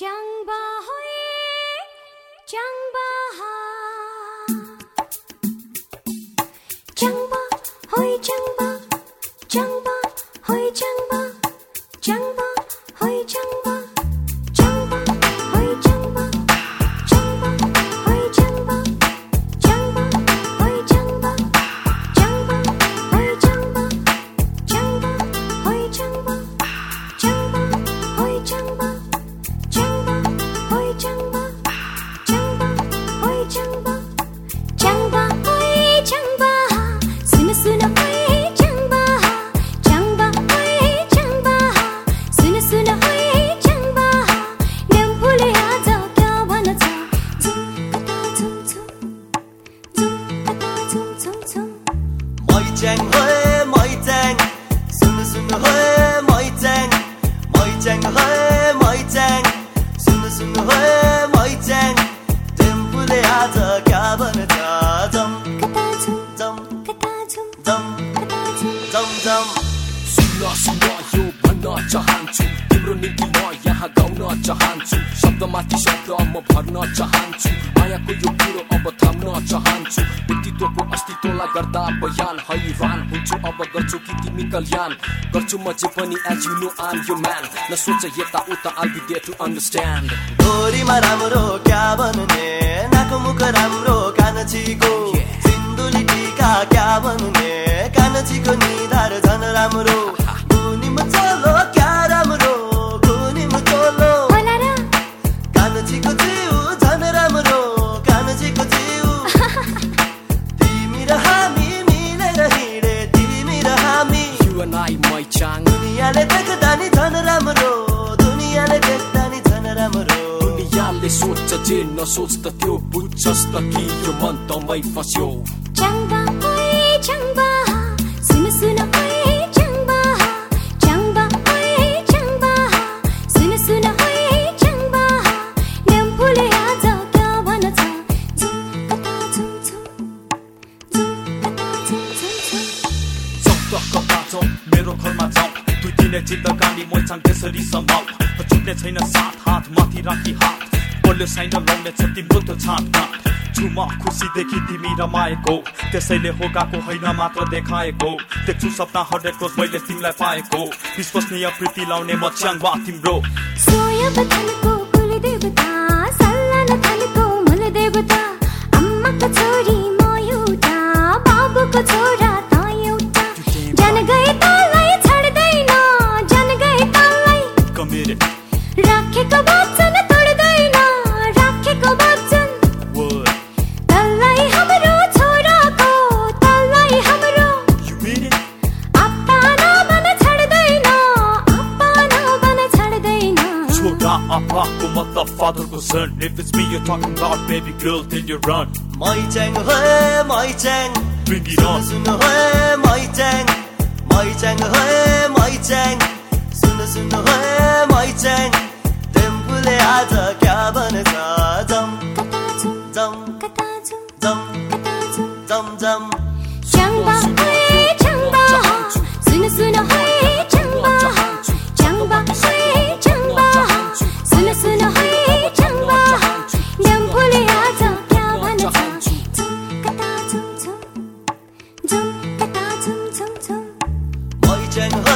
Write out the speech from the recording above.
Chẳng. मैच्याङ हे मैच्याङ सुन सुन हे मैच्याङ टेम्पुले आज क्या जम जम जम जम जम तिम्रो म यहाँ गाउन चाहन्छु शब्दमाथि गर्दा बयान हैरान हुन्छु अब गर्छु कि तिमी कल्याण। गर्छु म जे पनि एज यु नो आम यो म्यान नसोच यता उता all be there to understand डोरीमा राम्रो क्या भन्ने? नाको मुख राम्रो कानछीको सिन्धुली टिका क्या भन्ने? Chang दुनियाँले देख्दा नि झन राम्रो दुनियाँले देख्दा नि झन राम्रो दुनियाँले सोच्छ जे नसोच त त्यो बुझ्छस् त कि यो मन तमै फस्यो होए चंबा सुन सुन होए चंबा छौ। मेरो घरमा जाऊ दुई तिनै चिन्दकानी मैछाङ त्यसरी सम्भाव। छुट्ने छैन साथ हात माथि राखी हात। बोल्यो साइन लाउने छ तिम्रो त्यो छाँटकाँट छुमा खुसीदेखि तिमी रमाएको। त्यसैले हो गएको होइन मात्र देखाएको। देख्छु सपना हन्ड्रेड मैले तिमीलाई पाएको। विश्वसनीय प्रीति लाउने म च्याङ्बा तिम्रो। I'm father motherfucker son If it's me you're talking about, baby girl, then you run. My tang, hey, my tang. Bring it on. Sun, hey, my tang. My tang, hey, my tang. Sun, sun, hey, my tang. Kya? Dum, dum, dum, dum, dum, dum. 身后。